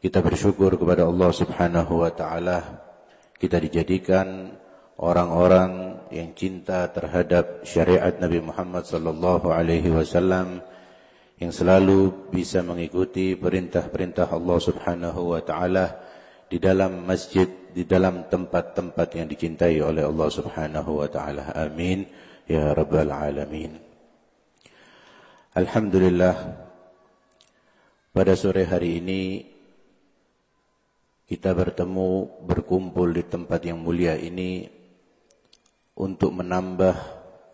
Kita bersyukur kepada Allah Subhanahu wa taala kita dijadikan orang-orang yang cinta terhadap syariat Nabi Muhammad sallallahu alaihi wasallam yang selalu bisa mengikuti perintah-perintah Allah Subhanahu wa taala di dalam masjid, di dalam tempat-tempat yang dicintai oleh Allah Subhanahu wa taala. Amin ya rabbal alamin. Alhamdulillah pada sore hari ini kita bertemu berkumpul di tempat yang mulia ini untuk menambah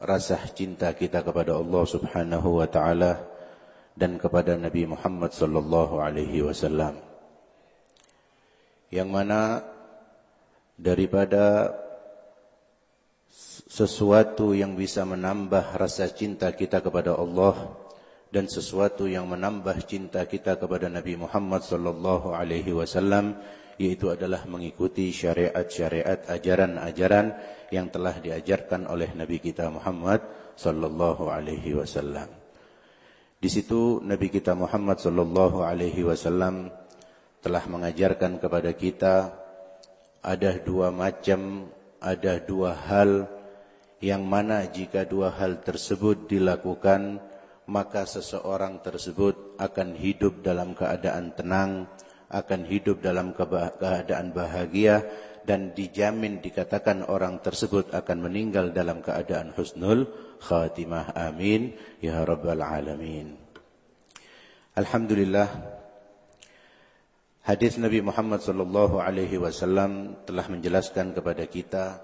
rasa cinta kita kepada Allah Subhanahu wa taala dan kepada Nabi Muhammad sallallahu alaihi wasallam. Yang mana daripada sesuatu yang bisa menambah rasa cinta kita kepada Allah dan sesuatu yang menambah cinta kita kepada Nabi Muhammad sallallahu alaihi wasallam yaitu adalah mengikuti syariat-syariat ajaran-ajaran yang telah diajarkan oleh Nabi kita Muhammad sallallahu alaihi wasallam. Di situ Nabi kita Muhammad sallallahu alaihi wasallam telah mengajarkan kepada kita ada dua macam, ada dua hal yang mana jika dua hal tersebut dilakukan maka seseorang tersebut akan hidup dalam keadaan tenang, akan hidup dalam keadaan bahagia dan dijamin dikatakan orang tersebut akan meninggal dalam keadaan husnul khatimah. Amin ya rabbal alamin. Alhamdulillah hadis Nabi Muhammad sallallahu alaihi wasallam telah menjelaskan kepada kita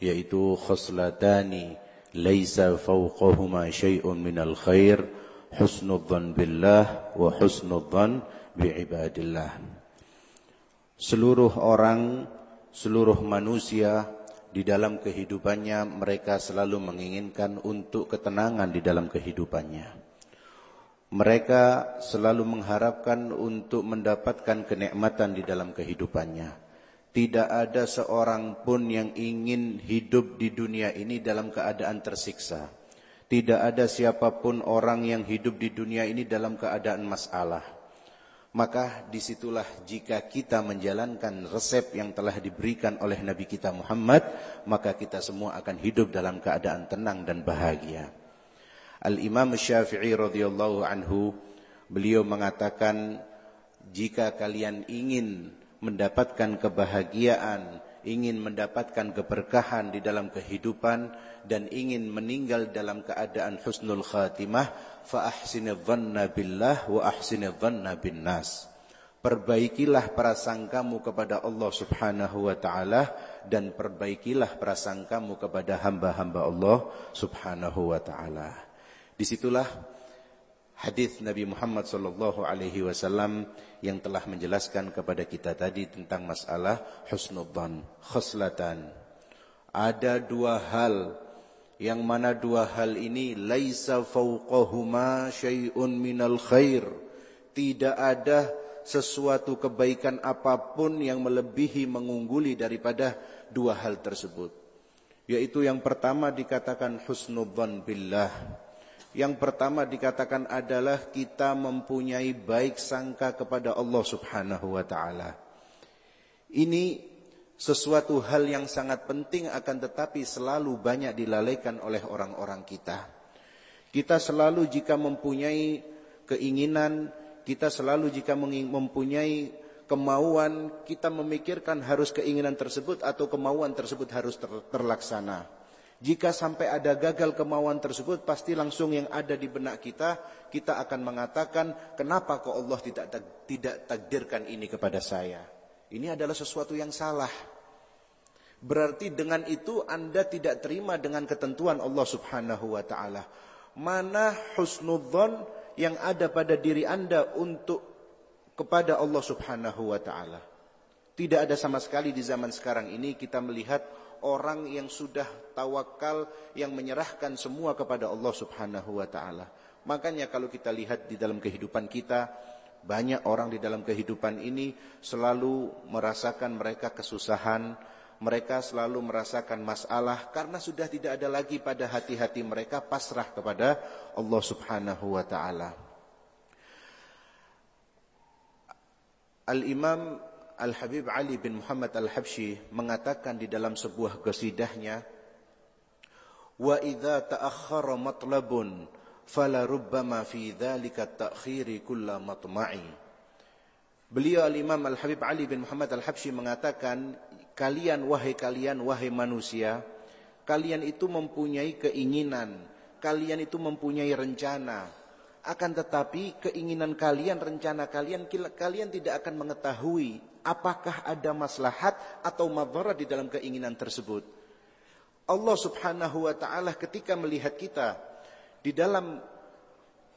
yaitu khoslatani laisa fawqahuma syai'un minal khair husnudzan billah wa husnudzan biibadillah. Seluruh orang, seluruh manusia di dalam kehidupannya mereka selalu menginginkan untuk ketenangan di dalam kehidupannya. Mereka selalu mengharapkan untuk mendapatkan kenikmatan di dalam kehidupannya. Tidak ada seorang pun yang ingin hidup di dunia ini dalam keadaan tersiksa. Tidak ada siapa pun orang yang hidup di dunia ini dalam keadaan masalah maka di situlah jika kita menjalankan resep yang telah diberikan oleh Nabi kita Muhammad, maka kita semua akan hidup dalam keadaan tenang dan bahagia. Al-Imam Syafi'i radhiyallahu anhu beliau mengatakan jika kalian ingin mendapatkan kebahagiaan, ingin mendapatkan keberkahan di dalam kehidupan dan ingin meninggal dalam keadaan husnul khatimah, fa ahsinidz dhanna billah wa bin nas. Perbaikilah prasangkamu kepada Allah Subhanahu wa taala dan perbaikilah prasangkamu kepada hamba-hamba Allah Subhanahu wa taala. Di situlah hadis Nabi Muhammad sallallahu alaihi wasallam yang telah menjelaskan kepada kita tadi tentang masalah husnudzan, khoslatan. Ada dua hal yang mana dua hal ini laisa fauqahuma syai'un minal khair. Tidak ada sesuatu kebaikan apa pun yang melebihi mengungguli daripada dua hal tersebut. Yaitu yang pertama dikatakan husnudzan billah yang pertama dikatakan adalah kita mempunyai baik sangka kepada Allah Subhanahu wa taala. Ini sesuatu hal yang sangat penting akan tetapi selalu banyak dilalaikan oleh orang-orang kita. Kita selalu jika mempunyai keinginan, kita selalu jika mempunyai kemauan, kita memikirkan harus keinginan tersebut atau kemauan tersebut harus terlaksana. Jika sampai ada gagal kemauan tersebut, pasti langsung yang ada di benak kita, kita akan mengatakan, kenapa kok Allah tidak tidak takdirkan ini kepada saya? Ini adalah sesuatu yang salah. Berarti dengan itu Anda tidak terima dengan ketentuan Allah Subhanahu wa taala. Mana husnudzon yang ada pada diri Anda untuk kepada Allah Subhanahu wa taala? Tidak ada sama sekali di zaman sekarang ini kita melihat orang yang sudah tawakal yang menyerahkan semua kepada Allah Subhanahu wa taala. Makanya kalau kita lihat di dalam kehidupan kita banyak orang di dalam kehidupan ini selalu merasakan mereka kesusahan, mereka selalu merasakan masalah karena sudah tidak ada lagi pada hati-hati mereka pasrah kepada Allah Subhanahu wa taala. Al-Imam Al-Habib Ali bin Muhammad Al-Habsyi mengatakan di dalam sebuah qasidahnya wa idza ta'akhkhara matlabun fala rubbama fi dzalika ta'khiri kulla matma'i. Beliau Al-Imam Al-Habib Ali bin Muhammad Al-Habsyi mengatakan kalian wahai kalian wahai manusia kalian itu mempunyai keinginan kalian itu mempunyai rencana akan tetapi keinginan kalian, rencana kalian, kalian tidak akan mengetahui apakah ada maslahat atau madarat di dalam keinginan tersebut. Allah subhanahu wa ta'ala ketika melihat kita di dalam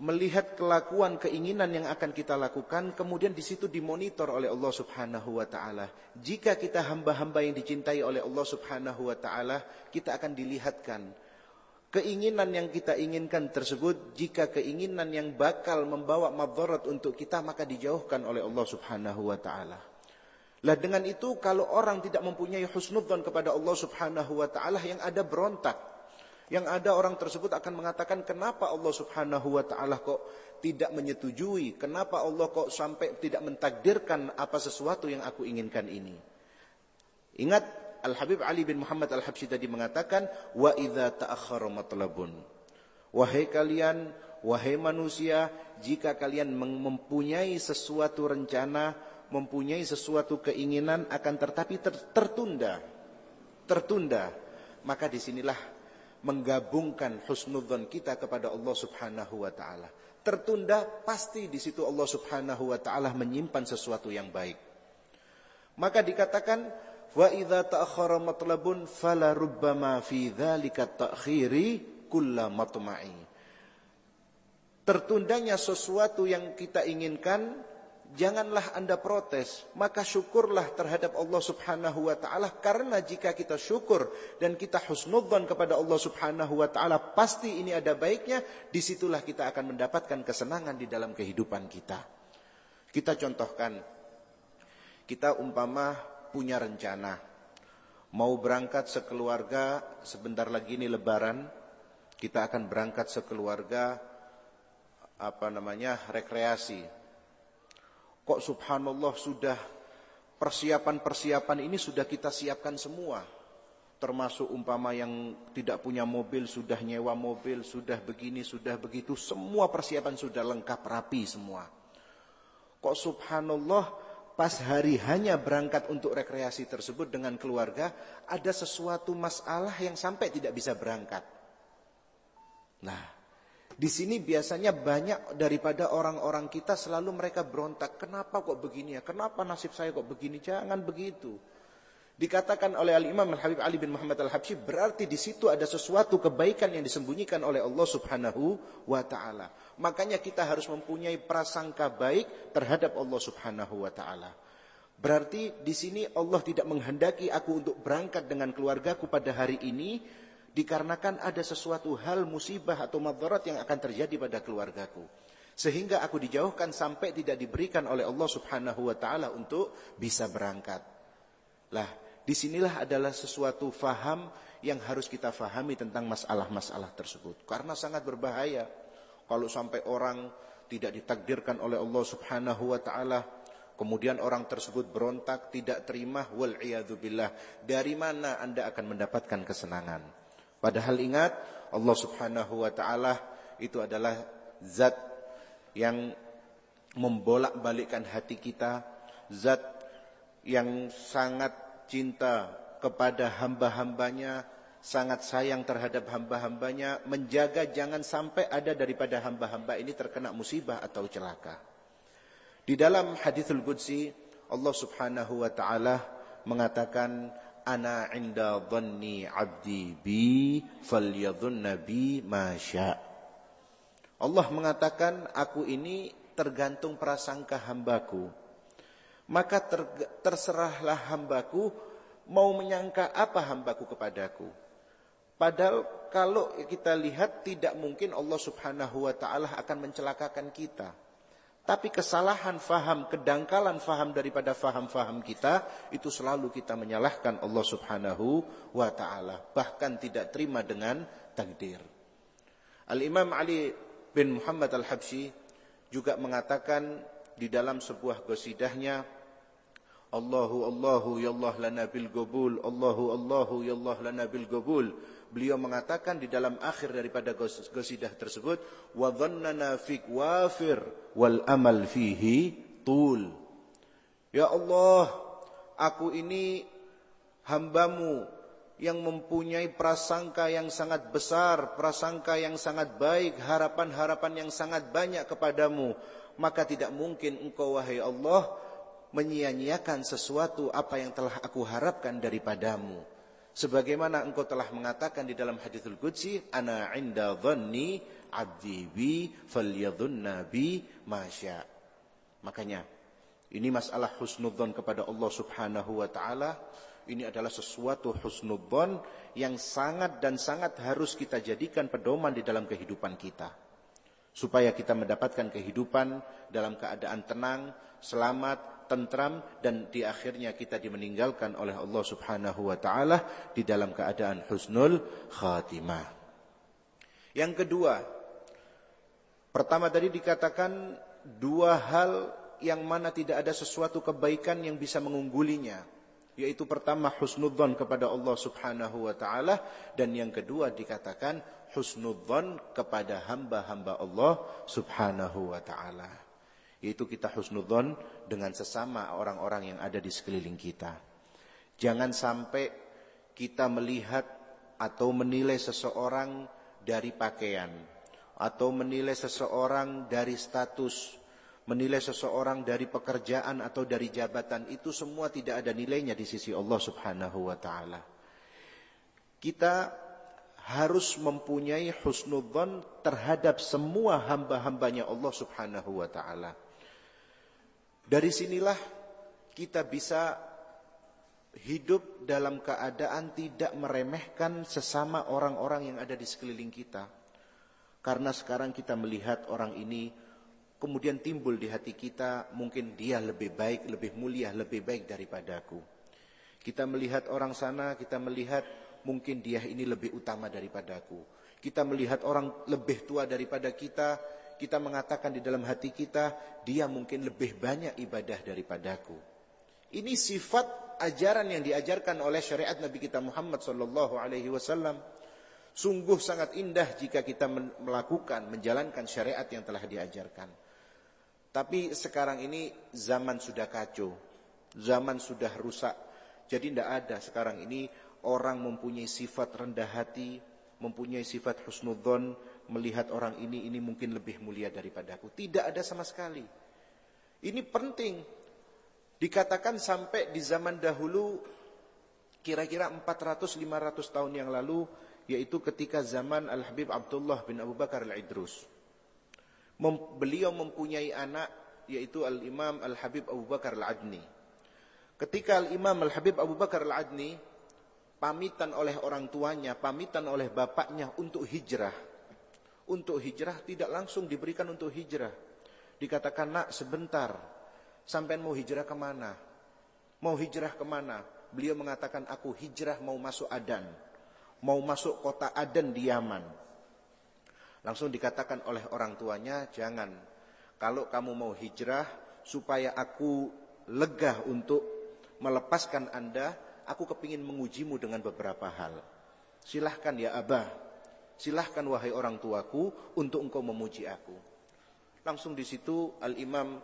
melihat kelakuan keinginan yang akan kita lakukan kemudian di situ dimonitor oleh Allah Subhanahu wa taala. Jika kita hamba-hamba yang dicintai oleh Allah Subhanahu wa taala, kita akan dilihatkan Keinginan yang kita inginkan tersebut jika keinginan yang bakal membawa madarat untuk kita maka dijauhkan oleh Allah Subhanahu wa taala. Lah dengan itu kalau orang tidak mempunyai husnudzon kepada Allah Subhanahu wa taala yang ada berontak. Yang ada orang tersebut akan mengatakan kenapa Allah Subhanahu wa taala kok tidak menyetujui? Kenapa Allah kok sampai tidak mentakdirkan apa sesuatu yang aku inginkan ini? Ingat Al-Habib Ali bin Muhammad Al-Habsyi tadi mengatakan wa idza ta'akhkhara matlabun. Wahai kalian, wahai manusia, jika kalian mempunyai sesuatu rencana, mempunyai sesuatu keinginan akan tetapi ter tertunda, tertunda, maka di sinilah menggabungkan husnudzon kita kepada Allah Subhanahu wa taala. Tertunda pasti di situ Allah Subhanahu wa taala menyimpan sesuatu yang baik. Maka dikatakan Wa idza ta'akhkhara matlabun fala rubbama fi dzalika ta'khiri kulla matma'i. Tertundanya sesuatu yang kita inginkan, janganlah Anda protes, maka syukurlah terhadap Allah Subhanahu wa taala karena jika kita syukur dan kita husnudzan kepada Allah Subhanahu wa taala, pasti ini ada baiknya, di situlah kita akan mendapatkan kesenangan di dalam kehidupan kita. Kita contohkan, kita umpama punya rencana. Mau berangkat sekeluarga sebentar lagi ini lebaran kita akan berangkat sekeluarga apa namanya rekreasi. Kok subhanallah sudah persiapan-persiapan ini sudah kita siapkan semua. Termasuk umpama yang tidak punya mobil sudah nyewa mobil sudah begini sudah begitu semua persiapan sudah lengkap rapi semua. Kok subhanallah pas hari hanya berangkat untuk rekreasi tersebut dengan keluarga, ada sesuatu masalah yang sampai tidak bisa berangkat. Nah, di sini biasanya banyak daripada orang-orang kita selalu mereka berontak, kenapa kok begini ya? Kenapa nasib saya kok begini? Jangan begitu. Dikatakan oleh Al-Imam Al-Habib Ali bin Muhammad Al-Habsyi berarti di situ ada sesuatu kebaikan yang disembunyikan oleh Allah Subhanahu wa taala. Makanya kita harus mempunyai prasangka baik terhadap Allah Subhanahu wa taala. Berarti di sini Allah tidak menghendaki aku untuk berangkat dengan keluargaku pada hari ini dikarenakan ada sesuatu hal musibah atau madarat yang akan terjadi pada keluargaku. Sehingga aku dijauhkan sampai tidak diberikan oleh Allah Subhanahu wa taala untuk bisa berangkat. Lah, Di sinilah adalah sesuatu faham yang harus kita fahami tentang masalah-masalah tersebut. Karena sangat berbahaya kalau sampai orang tidak ditakdirkan oleh Allah Subhanahu wa taala, kemudian orang tersebut berontak, tidak terima wal billah. Dari mana Anda akan mendapatkan kesenangan? Padahal ingat Allah Subhanahu wa taala itu adalah zat yang membolak-balikkan hati kita, zat yang sangat cinta kepada hamba-hambanya, sangat sayang terhadap hamba-hambanya, menjaga jangan sampai ada daripada hamba-hamba ini terkena musibah atau celaka. Di dalam hadithul Qudsi, Allah subhanahu wa ta'ala mengatakan, Ana inda dhanni abdi bi falyadhunna bi masya. Allah mengatakan, aku ini tergantung prasangka hambaku maka ter, terserahlah hambaku mau menyangka apa hambaku kepadaku. Padahal kalau kita lihat tidak mungkin Allah subhanahu wa ta'ala akan mencelakakan kita. Tapi kesalahan faham, kedangkalan faham daripada faham-faham kita, itu selalu kita menyalahkan Allah subhanahu wa ta'ala. Bahkan tidak terima dengan takdir. Al-Imam Ali bin Muhammad al-Habsyi juga mengatakan di dalam sebuah gosidahnya, Allahu Allahu ya Allah lana bil gobul. Allahu Allahu ya Allah lana bil gobul. Beliau mengatakan di dalam akhir daripada gosidah tersebut wa dhannana fik wafir wal amal fihi tul. Ya Allah aku ini hambamu yang mempunyai prasangka yang sangat besar prasangka yang sangat baik harapan-harapan yang sangat banyak kepadamu. Maka tidak mungkin engkau wahai Allah menyia-nyiakan sesuatu apa yang telah aku harapkan daripadamu. Sebagaimana engkau telah mengatakan di dalam hadithul Qudsi, Ana inda dhanni abdi bi falyadhunna bi masya. Makanya, ini masalah husnudzon kepada Allah subhanahu wa ta'ala. Ini adalah sesuatu husnudzon yang sangat dan sangat harus kita jadikan pedoman di dalam kehidupan kita supaya kita mendapatkan kehidupan dalam keadaan tenang, selamat, tentram dan di akhirnya kita dimeninggalkan oleh Allah Subhanahu wa taala di dalam keadaan husnul khatimah. Yang kedua, pertama tadi dikatakan dua hal yang mana tidak ada sesuatu kebaikan yang bisa mengunggulinya yaitu pertama husnudzon kepada Allah Subhanahu wa taala dan yang kedua dikatakan husnudzon kepada hamba-hamba Allah Subhanahu wa taala yaitu kita husnudzon dengan sesama orang-orang yang ada di sekeliling kita jangan sampai kita melihat atau menilai seseorang dari pakaian atau menilai seseorang dari status menilai seseorang dari pekerjaan atau dari jabatan itu semua tidak ada nilainya di sisi Allah Subhanahu wa taala. Kita harus mempunyai husnudzon terhadap semua hamba-hambanya Allah Subhanahu wa taala. Dari sinilah kita bisa hidup dalam keadaan tidak meremehkan sesama orang-orang yang ada di sekeliling kita. Karena sekarang kita melihat orang ini kemudian timbul di hati kita mungkin dia lebih baik, lebih mulia, lebih baik daripadaku. Kita melihat orang sana, kita melihat mungkin dia ini lebih utama daripadaku. Kita melihat orang lebih tua daripada kita, kita mengatakan di dalam hati kita, dia mungkin lebih banyak ibadah daripadaku. Ini sifat ajaran yang diajarkan oleh syariat Nabi kita Muhammad sallallahu alaihi wasallam. Sungguh sangat indah jika kita melakukan, menjalankan syariat yang telah diajarkan. Tapi sekarang ini zaman sudah kacau, zaman sudah rusak. Jadi tidak ada sekarang ini orang mempunyai sifat rendah hati, mempunyai sifat husnudzon, melihat orang ini ini mungkin lebih mulia daripada aku. Tidak ada sama sekali. Ini penting. Dikatakan sampai di zaman dahulu kira-kira 400-500 tahun yang lalu yaitu ketika zaman Al-Habib Abdullah bin Abu Bakar Al-Idrus mem beliau mempunyai anak yaitu Al-Imam Al-Habib Abu Bakar Al-Adni. Ketika Al-Imam Al-Habib Abu Bakar Al-Adni pamitan oleh orang tuanya, pamitan oleh bapaknya untuk hijrah. Untuk hijrah tidak langsung diberikan untuk hijrah. Dikatakan nak sebentar, sampai mau hijrah ke mana? Mau hijrah ke mana? Beliau mengatakan aku hijrah mau masuk Adan. Mau masuk kota Adan di Yaman. Langsung dikatakan oleh orang tuanya, jangan. Kalau kamu mau hijrah, supaya aku lega untuk melepaskan anda, aku kepingin mengujimu dengan beberapa hal. Silahkan ya abah, silahkan wahai orang tuaku untuk engkau memuji aku. Langsung di situ Al-Imam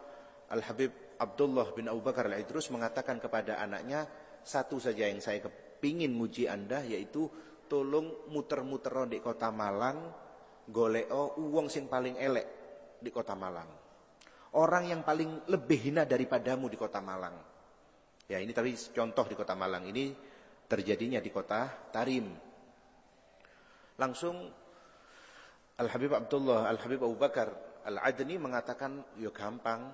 Al-Habib Abdullah bin Abu Bakar Al-Idrus mengatakan kepada anaknya, satu saja yang saya kepingin muji anda, yaitu tolong muter-muter di kota Malang, goleo uang sing paling elek di kota Malang. Orang yang paling lebih hina daripadamu di kota Malang. Ya ini tapi contoh di kota Malang ini terjadinya di kota Tarim. Langsung Al-Habib Abdullah, Al-Habib Abu Bakar Al-Adni mengatakan, yo gampang,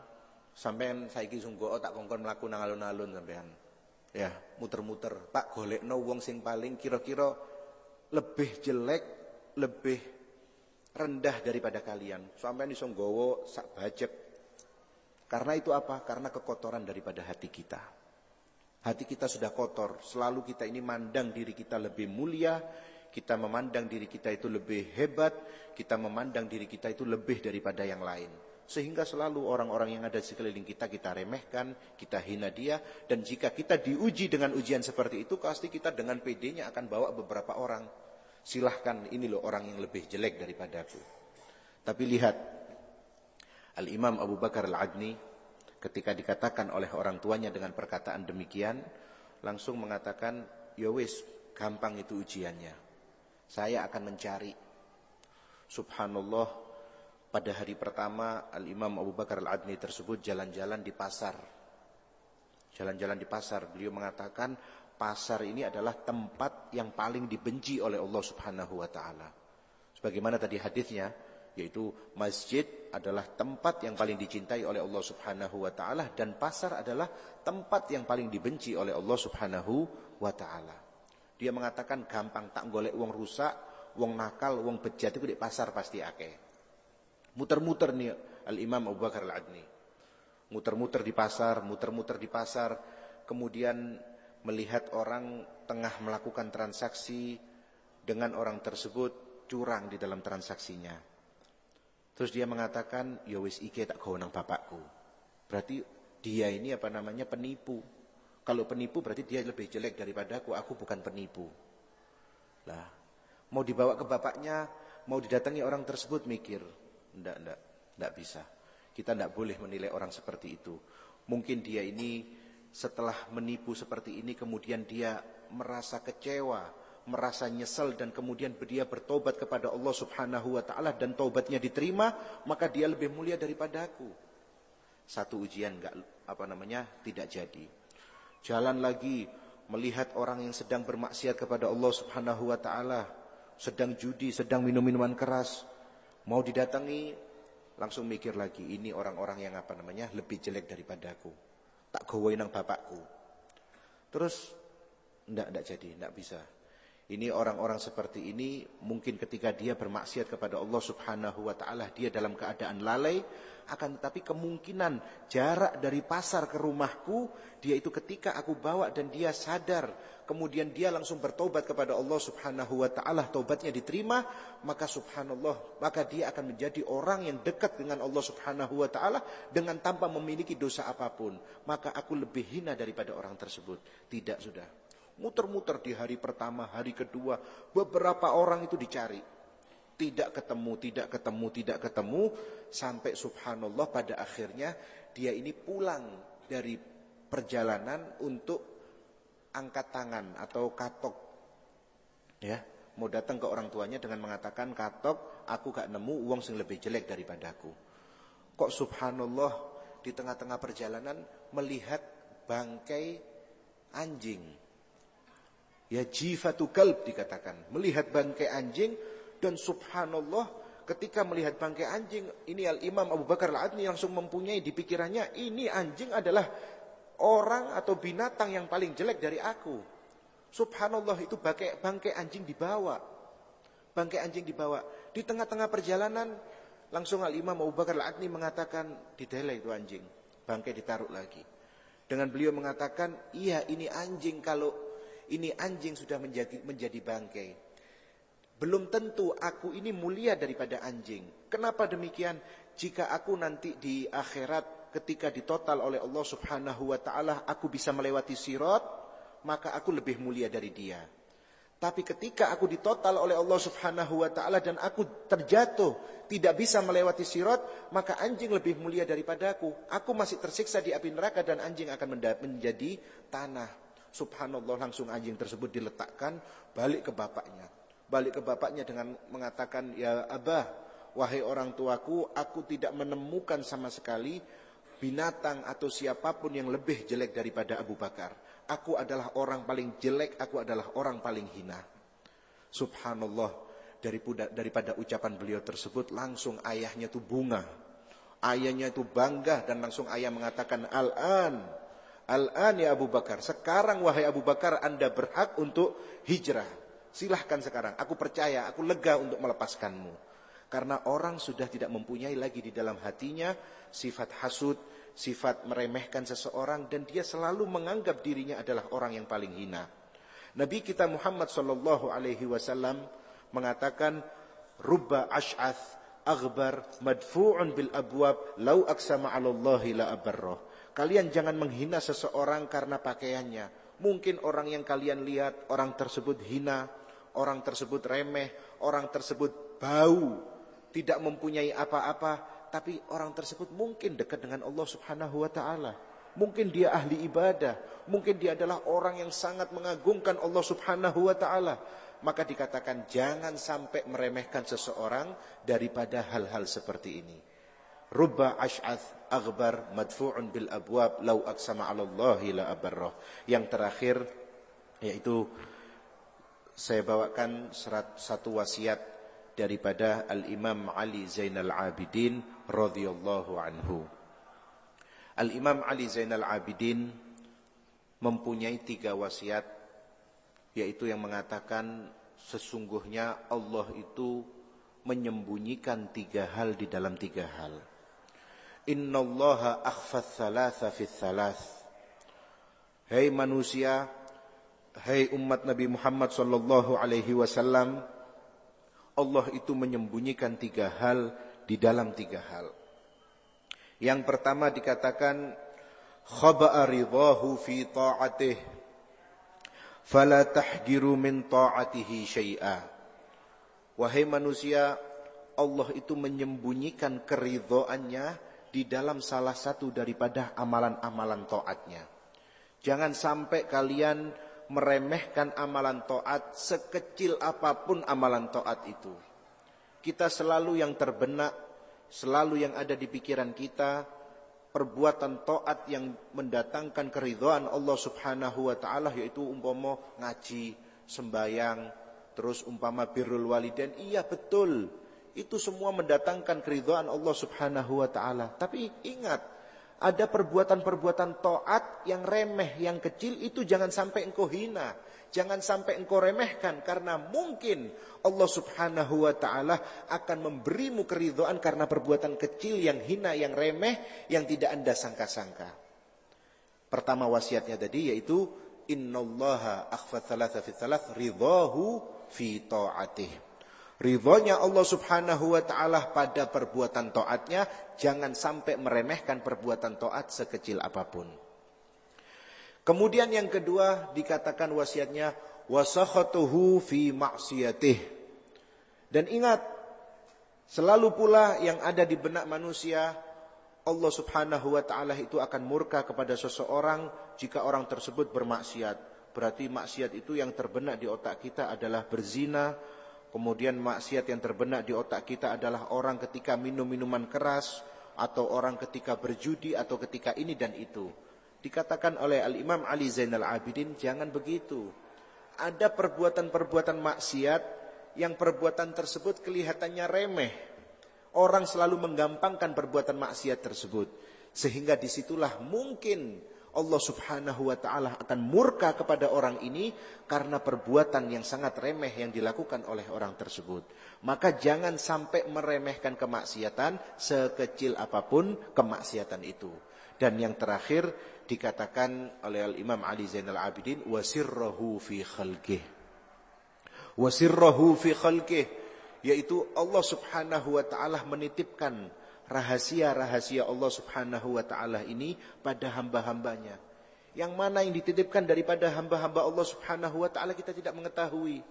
sampean saiki sungguh oh, tak kongkon melakukan nang alun-alun sampean. Ya, muter-muter, Pak golekno wong sing paling kira-kira lebih jelek, lebih rendah daripada kalian. Sampai iso nggawa sak bajek. Karena itu apa? Karena kekotoran daripada hati kita. Hati kita sudah kotor, selalu kita ini mandang diri kita lebih mulia, kita memandang diri kita itu lebih hebat, kita memandang diri kita itu lebih daripada yang lain. Sehingga selalu orang-orang yang ada di sekeliling kita, kita remehkan, kita hina dia. Dan jika kita diuji dengan ujian seperti itu, pasti kita dengan PD-nya akan bawa beberapa orang. Silahkan ini loh orang yang lebih jelek daripadaku. Tapi lihat, Al-Imam Abu Bakar Al-Adni ketika dikatakan oleh orang tuanya dengan perkataan demikian, langsung mengatakan, ya wis, gampang itu ujiannya. Saya akan mencari. Subhanallah, pada hari pertama Al-Imam Abu Bakar Al-Adni tersebut jalan-jalan di pasar. Jalan-jalan di pasar. Beliau mengatakan pasar ini adalah tempat yang paling dibenci oleh Allah Subhanahu wa taala. Sebagaimana tadi hadisnya yaitu masjid adalah tempat yang paling dicintai oleh Allah Subhanahu wa taala dan pasar adalah tempat yang paling dibenci oleh Allah Subhanahu wa taala. Dia mengatakan gampang tak golek wong rusak, wong nakal, wong bejat itu di pasar pasti akeh. Muter-muter nih Al-Imam Abu Bakar Al-Adni. Muter-muter di pasar, muter-muter di pasar. Kemudian melihat orang tengah melakukan transaksi dengan orang tersebut curang di dalam transaksinya. Terus dia mengatakan, ya wis ike tak kau nang bapakku. Berarti dia ini apa namanya penipu. Kalau penipu berarti dia lebih jelek daripada aku. Aku bukan penipu. Lah, mau dibawa ke bapaknya, mau didatangi orang tersebut mikir, tidak, tidak, tidak bisa. Kita tidak boleh menilai orang seperti itu. Mungkin dia ini setelah menipu seperti ini kemudian dia merasa kecewa, merasa nyesel dan kemudian dia bertobat kepada Allah Subhanahu wa taala dan tobatnya diterima, maka dia lebih mulia daripada aku. Satu ujian enggak apa namanya tidak jadi. Jalan lagi melihat orang yang sedang bermaksiat kepada Allah Subhanahu wa taala, sedang judi, sedang minum minuman keras, Mau didatangi langsung mikir lagi ini orang-orang yang apa namanya lebih jelek daripada aku. Tak gawe nang bapakku. Terus ndak ndak jadi, ndak bisa. Ini orang-orang seperti ini mungkin ketika dia bermaksiat kepada Allah Subhanahu wa taala dia dalam keadaan lalai. Akan tetapi kemungkinan jarak dari pasar ke rumahku dia itu ketika aku bawa dan dia sadar kemudian dia langsung bertobat kepada Allah Subhanahu wa taala tobatnya diterima maka subhanallah maka dia akan menjadi orang yang dekat dengan Allah Subhanahu wa taala dengan tanpa memiliki dosa apa pun. Maka aku lebih hina daripada orang tersebut. Tidak sudah Muter-muter di hari pertama, hari kedua, beberapa orang itu dicari. Tidak ketemu, tidak ketemu, tidak ketemu, sampai subhanallah pada akhirnya dia ini pulang dari perjalanan untuk angkat tangan atau katok. Ya, mau datang ke orang tuanya dengan mengatakan katok, aku gak nemu uang yang lebih jelek daripada aku. Kok subhanallah di tengah-tengah perjalanan melihat bangkai anjing Ya jifatu kalb dikatakan. Melihat bangkai anjing dan subhanallah ketika melihat bangkai anjing ini Al-Imam Abu Bakar Al-Adni langsung mempunyai di pikirannya ini anjing adalah orang atau binatang yang paling jelek dari aku. Subhanallah itu bangkai, bangkai anjing dibawa. Bangkai anjing dibawa. Di tengah-tengah perjalanan langsung Al-Imam Abu Bakar Al-Adni mengatakan didelai itu anjing. Bangkai ditaruh lagi. Dengan beliau mengatakan, iya ini anjing kalau ini anjing sudah menjadi menjadi bangkai. Belum tentu aku ini mulia daripada anjing. Kenapa demikian? Jika aku nanti di akhirat ketika ditotal oleh Allah Subhanahu wa taala aku bisa melewati sirat, maka aku lebih mulia dari dia. Tapi ketika aku ditotal oleh Allah Subhanahu wa taala dan aku terjatuh, tidak bisa melewati sirat, maka anjing lebih mulia daripada aku. Aku masih tersiksa di api neraka dan anjing akan menjadi tanah. Subhanallah langsung anjing tersebut diletakkan balik ke bapaknya. Balik ke bapaknya dengan mengatakan, "Ya Abah, wahai orang tuaku, aku tidak menemukan sama sekali binatang atau siapa pun yang lebih jelek daripada Abu Bakar. Aku adalah orang paling jelek, aku adalah orang paling hina." Subhanallah daripada, daripada ucapan beliau tersebut langsung ayahnya itu bunga. Ayahnya itu bangga dan langsung ayah mengatakan, "Al-an Al-an ya Abu Bakar, sekarang wahai Abu Bakar Anda berhak untuk hijrah. Silahkan sekarang, aku percaya, aku lega untuk melepaskanmu. Karena orang sudah tidak mempunyai lagi di dalam hatinya sifat hasud, sifat meremehkan seseorang dan dia selalu menganggap dirinya adalah orang yang paling hina. Nabi kita Muhammad sallallahu alaihi wasallam mengatakan rubba ash'ath aghbar madfu'un bil abwab lau aksama 'ala la abarrah. Kalian jangan menghina seseorang karena pakaiannya. Mungkin orang yang kalian lihat orang tersebut hina, orang tersebut remeh, orang tersebut bau, tidak mempunyai apa-apa, tapi orang tersebut mungkin dekat dengan Allah Subhanahu wa taala. Mungkin dia ahli ibadah, mungkin dia adalah orang yang sangat mengagungkan Allah Subhanahu wa taala maka dikatakan jangan sampai meremehkan seseorang daripada hal-hal seperti ini. Rubba ash'ath aghbar madfu'un bil abwab law aqsama 'ala Allahi la abarrah. Yang terakhir yaitu saya bawakan serat, satu wasiat daripada Al-Imam Ali Zainal Abidin radhiyallahu anhu. Al-Imam Ali Zainal Abidin mempunyai tiga wasiat yaitu yang mengatakan sesungguhnya Allah itu menyembunyikan tiga hal di dalam tiga hal. Inna Allaha akhfat thalatha fi thalath. Hei manusia, hei umat Nabi Muhammad sallallahu alaihi wasallam, Allah itu menyembunyikan tiga hal di dalam tiga hal. Yang pertama dikatakan khaba'a ridahu fi ta'atih fala tahgiru min ta'atihi syai'a. Wahai manusia, Allah itu menyembunyikan keridhoannya di dalam salah satu daripada amalan-amalan taatnya. Jangan sampai kalian meremehkan amalan taat sekecil apa pun amalan taat itu. Kita selalu yang terbenak, selalu yang ada di pikiran kita perbuatan taat yang mendatangkan keridhaan Allah Subhanahu wa taala yaitu umpama ngaji, sembayang, terus umpama birrul walidain. Iya betul. Itu semua mendatangkan keridhaan Allah Subhanahu wa taala. Tapi ingat, ada perbuatan-perbuatan taat yang remeh, yang kecil itu jangan sampai engkau hina. Jangan sampai engkau remehkan karena mungkin Allah Subhanahu wa taala akan memberimu keridhaan karena perbuatan kecil yang hina, yang remeh, yang tidak Anda sangka-sangka. Pertama wasiatnya tadi yaitu innallaha akhfat thalatha fi thalath ridahu fi ta'atih. Ridhonya Allah subhanahu wa ta'ala pada perbuatan taatnya jangan sampai meremehkan perbuatan taat sekecil apa pun. Kemudian yang kedua dikatakan wasiatnya wasakhatuhu fi maksiyatih. Dan ingat selalu pula yang ada di benak manusia Allah Subhanahu wa taala itu akan murka kepada seseorang jika orang tersebut bermaksiat. Berarti maksiat itu yang terbenak di otak kita adalah berzina. Kemudian maksiat yang terbenak di otak kita adalah orang ketika minum minuman keras atau orang ketika berjudi atau ketika ini dan itu. Dikatakan oleh Al-Imam Ali Zainal Abidin, jangan begitu. Ada perbuatan-perbuatan maksiat yang perbuatan tersebut kelihatannya remeh. Orang selalu menggampangkan perbuatan maksiat tersebut. Sehingga di situlah mungkin Allah subhanahu wa ta'ala akan murka kepada orang ini karena perbuatan yang sangat remeh yang dilakukan oleh orang tersebut. Maka jangan sampai meremehkan kemaksiatan sekecil apa pun kemaksiatan itu. Dan yang terakhir dikatakan oleh Al-Imam Ali Zainal Abidin wasirrahu fi khalqih. Wasirrahu fi khalqih yaitu Allah Subhanahu wa taala menitipkan rahasia-rahasia Allah Subhanahu wa taala ini pada hamba-hambanya. Yang mana yang dititipkan daripada hamba-hamba Allah Subhanahu wa taala kita tidak mengetahui.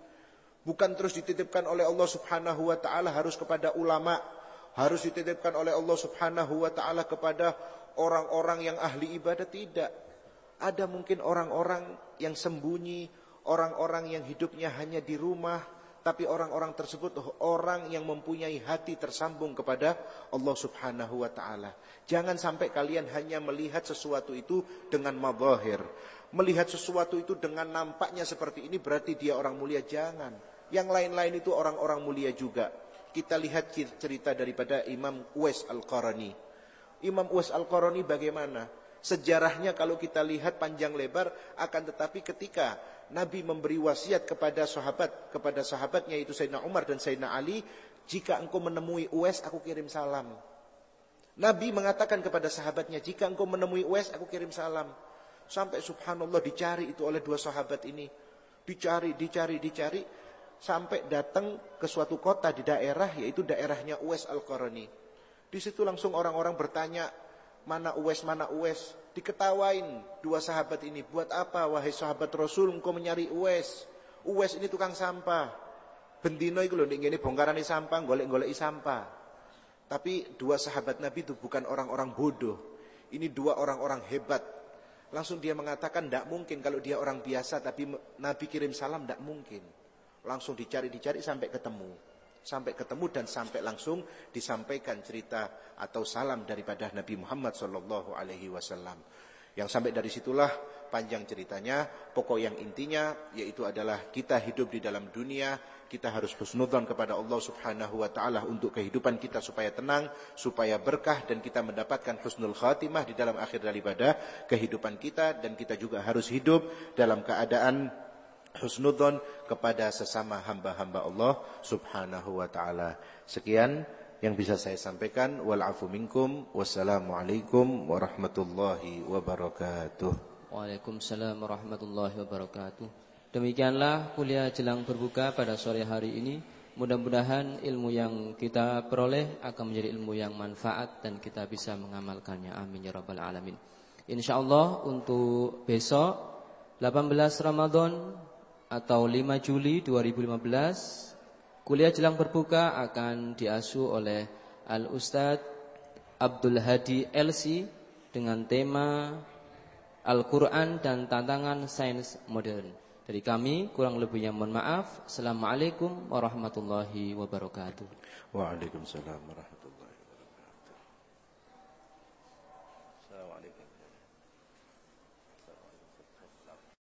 Bukan terus dititipkan oleh Allah Subhanahu wa taala harus kepada ulama, harus dititipkan oleh Allah Subhanahu wa taala kepada orang-orang yang ahli ibadah tidak. Ada mungkin orang-orang yang sembunyi, orang-orang yang hidupnya hanya di rumah, tapi orang-orang tersebut orang yang mempunyai hati tersambung kepada Allah Subhanahu wa taala. Jangan sampai kalian hanya melihat sesuatu itu dengan madzahir. Melihat sesuatu itu dengan nampaknya seperti ini berarti dia orang mulia, jangan. Yang lain-lain itu orang-orang mulia juga. Kita lihat cerita daripada Imam Uwais Al-Qarani. Imam Uwais Al-Qarani bagaimana? Sejarahnya kalau kita lihat panjang lebar akan tetapi ketika Nabi memberi wasiat kepada sahabat kepada sahabatnya itu Sayyidina Umar dan Sayyidina Ali, jika engkau menemui Uwais aku kirim salam. Nabi mengatakan kepada sahabatnya, jika engkau menemui Uwais aku kirim salam. Sampai subhanallah dicari itu oleh dua sahabat ini. Dicari, dicari, dicari. sampai datang ke suatu kota di daerah yaitu daerahnya Uwais Al-Qarani. Di situ langsung orang-orang bertanya, mana Uwais, mana Uwais. Diketawain dua sahabat ini, buat apa wahai sahabat Rasul engkau menyari Uwais? Uwais ini tukang sampah. Bendino itu loh, ini bongkaran sampah, golek-golek sampah. Tapi dua sahabat Nabi itu bukan orang-orang bodoh. Ini dua orang-orang hebat. Langsung dia mengatakan tidak mungkin kalau dia orang biasa tapi Nabi kirim salam tidak mungkin. Langsung dicari-dicari sampai ketemu. Sampai ketemu dan sampai langsung disampaikan cerita atau salam daripada Nabi Muhammad sallallahu alaihi wasallam. Yang sampai dari situlah panjang ceritanya, pokok yang intinya yaitu adalah kita hidup di dalam dunia, kita harus husnudzon kepada Allah Subhanahu wa taala untuk kehidupan kita supaya tenang, supaya berkah dan kita mendapatkan husnul khatimah di dalam akhir daripada kehidupan kita dan kita juga harus hidup dalam keadaan husnudzon kepada sesama hamba-hamba Allah Subhanahu wa taala. Sekian yang bisa saya sampaikan wal afu minkum wassalamualaikum warahmatullahi wabarakatuh Waalaikumsalam warahmatullahi wabarakatuh Demikianlah kuliah jelang berbuka pada sore hari ini Mudah-mudahan ilmu yang kita peroleh akan menjadi ilmu yang manfaat dan kita bisa mengamalkannya. Amin ya rabbal alamin. Insyaallah untuk besok 18 Ramadan atau 5 Juli 2015 Kuliah jelang berbuka akan diasuh oleh Al Ustadz Abdul Hadi LC dengan tema Al-Quran dan tantangan sains modern. Dari kami kurang lebihnya mohon maaf. Assalamualaikum warahmatullahi wabarakatuh. Waalaikumsalam warahmatullahi